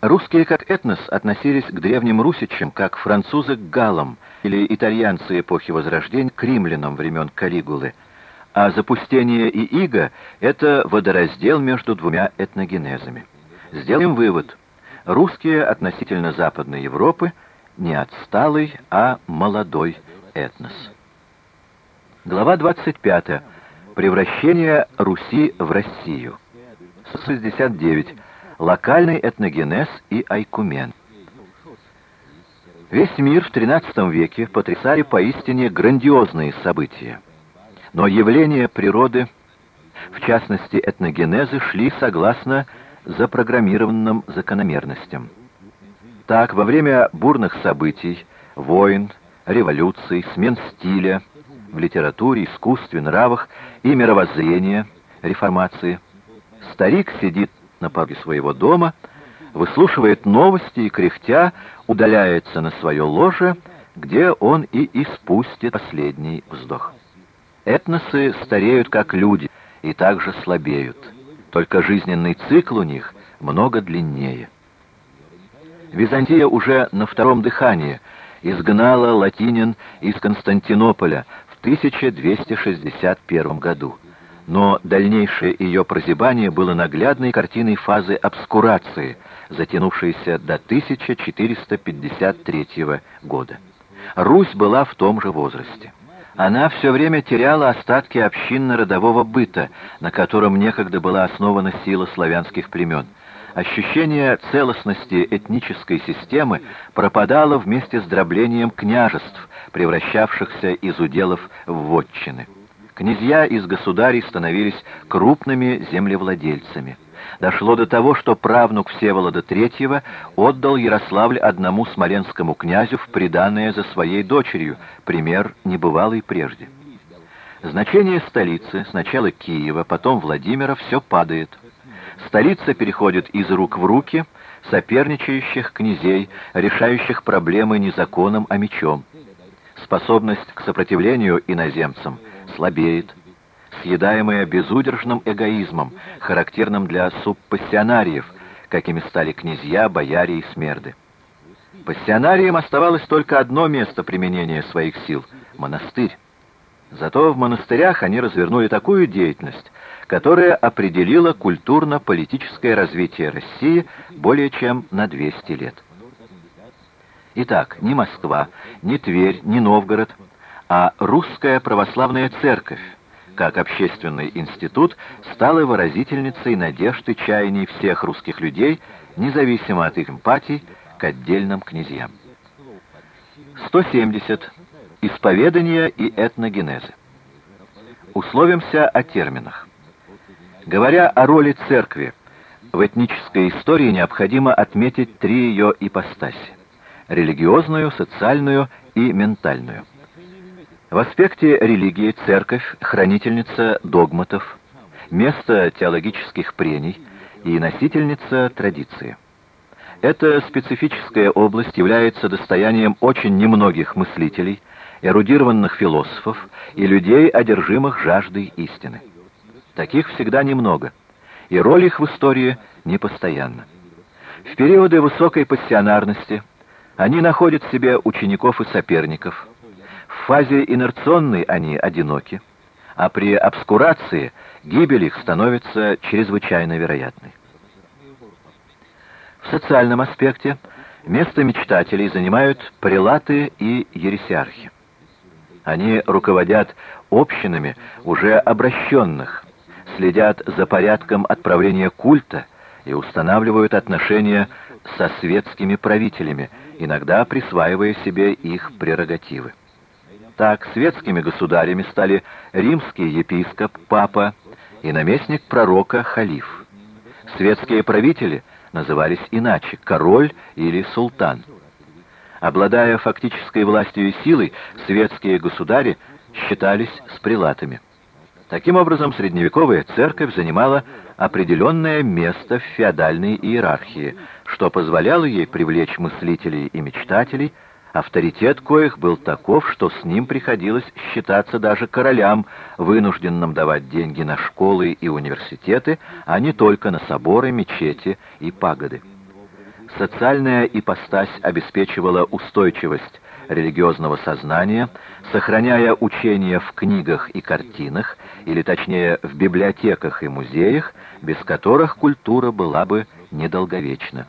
Русские как этнос относились к древним русичам, как французы к галам, или итальянцы эпохи Возрождения к римлянам времен Калигулы, а запустение и иго — это водораздел между двумя этногенезами. Сделаем вывод. Русские относительно Западной Европы не отсталый, а молодой этнос. Глава 25. Превращение Руси в Россию. 69. Локальный этногенез и айкумен. Весь мир в XIII веке потрясали поистине грандиозные события. Но явления природы, в частности этногенезы, шли согласно запрограммированным закономерностям. Так, во время бурных событий, войн, революций, смен стиля, в литературе, искусстве, нравах и мировоззрения, реформации, старик сидит на пороге своего дома, выслушивает новости и, кряхтя, удаляется на свое ложе, где он и испустит последний вздох. Этносы стареют как люди и также слабеют, только жизненный цикл у них много длиннее. Византия уже на втором дыхании изгнала латинин из Константинополя в 1261 году но дальнейшее ее прозябание было наглядной картиной фазы обскурации, затянувшейся до 1453 года. Русь была в том же возрасте. Она все время теряла остатки общинно-родового быта, на котором некогда была основана сила славянских племен. Ощущение целостности этнической системы пропадало вместе с дроблением княжеств, превращавшихся из уделов в вотчины. Князья из государей становились крупными землевладельцами. Дошло до того, что правнук Всеволода III отдал Ярославль одному смоленскому князю в приданное за своей дочерью, пример небывалый прежде. Значение столицы, сначала Киева, потом Владимира, все падает. Столица переходит из рук в руки соперничающих князей, решающих проблемы не законом, а мечом. Способность к сопротивлению иноземцам слабеет, съедаемая безудержным эгоизмом, характерным для субпассионариев, какими стали князья, бояре и смерды. Пассионариям оставалось только одно место применения своих сил — монастырь. Зато в монастырях они развернули такую деятельность, которая определила культурно-политическое развитие России более чем на 200 лет. Итак, ни Москва, ни Тверь, ни Новгород — а русская православная церковь, как общественный институт, стала выразительницей надежд и чаяний всех русских людей, независимо от их эмпатий к отдельным князьям. 170. Исповедание и этногенезы. Условимся о терминах. Говоря о роли церкви в этнической истории, необходимо отметить три ее ипостаси – религиозную, социальную и ментальную. В аспекте религии церковь — хранительница догматов, место теологических прений и носительница традиции. Эта специфическая область является достоянием очень немногих мыслителей, эрудированных философов и людей, одержимых жаждой истины. Таких всегда немного, и роль их в истории непостоянна. В периоды высокой пассионарности они находят себе учеников и соперников – фазе инерционной они одиноки, а при обскурации гибель их становится чрезвычайно вероятной. В социальном аспекте место мечтателей занимают прилаты и ересиархи. Они руководят общинами уже обращенных, следят за порядком отправления культа и устанавливают отношения со светскими правителями, иногда присваивая себе их прерогативы. Так светскими государями стали римский епископ, папа и наместник пророка, халиф. Светские правители назывались иначе – король или султан. Обладая фактической властью и силой, светские государи считались с прилатами. Таким образом, средневековая церковь занимала определенное место в феодальной иерархии, что позволяло ей привлечь мыслителей и мечтателей – авторитет коих был таков, что с ним приходилось считаться даже королям, вынужденным давать деньги на школы и университеты, а не только на соборы, мечети и пагоды. Социальная ипостась обеспечивала устойчивость религиозного сознания, сохраняя учения в книгах и картинах, или точнее в библиотеках и музеях, без которых культура была бы недолговечна.